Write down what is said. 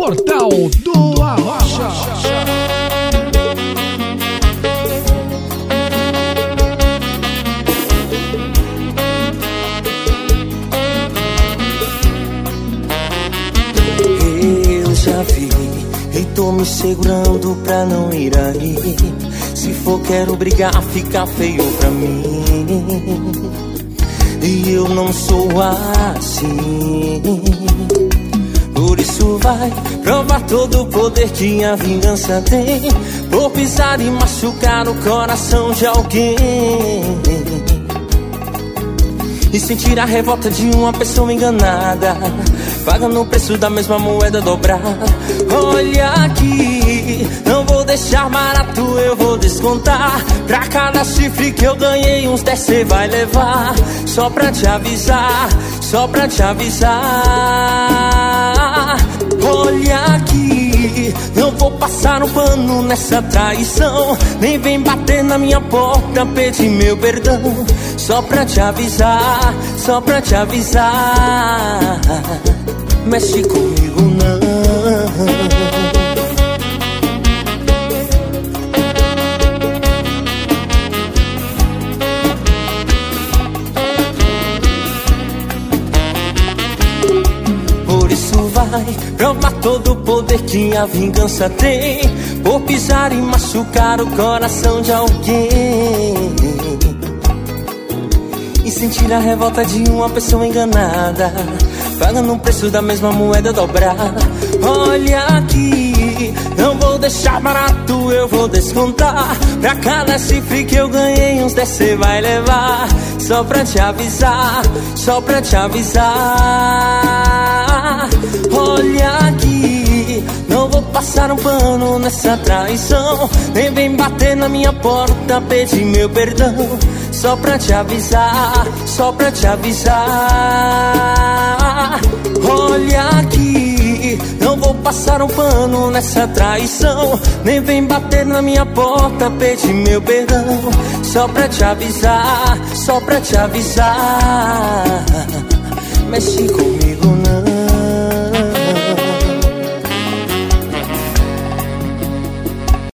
Portal do Arrocha. Eu já vi e tô me segurando pra não ir aí. Se for, quero brigar, fica feio pra mim. E eu não sou assim. Isso vai provar todo o poder que a vingança tem. Por pisar e machucar o coração de alguém. E sentir a revolta de uma pessoa enganada Pagando o preço da mesma moeda dobrada Olha aqui, não vou deixar barato, eu vou descontar Pra cada chifre que eu ganhei, uns 10 cê vai levar Só pra te avisar, só pra te avisar não vou passar um pano nessa traição. Nem vem bater na minha porta, pedir meu perdão. Só pra te avisar, só pra te avisar. Mexe comigo isso vai provar todo o poder que a vingança tem. Por pisar e machucar o coração de alguém. E sentir a revolta de uma pessoa enganada Pagando o preço da mesma moeda dobrada. Olha aqui, não vou deixar barato, eu vou descontar. Pra cada chifre que eu ganhei, uns 10 cê vai levar. Só pra te avisar, só pra te avisar Olha aqui, não vou passar um pano nessa traição. Nem vem bater na minha porta, pedir meu perdão. Só pra te avisar, só pra te avisar. Olha aqui, não vou passar um pano nessa traição. Nem vem bater na minha porta, pedir meu perdão. Só pra te avisar, só pra te avisar. Mexe comigo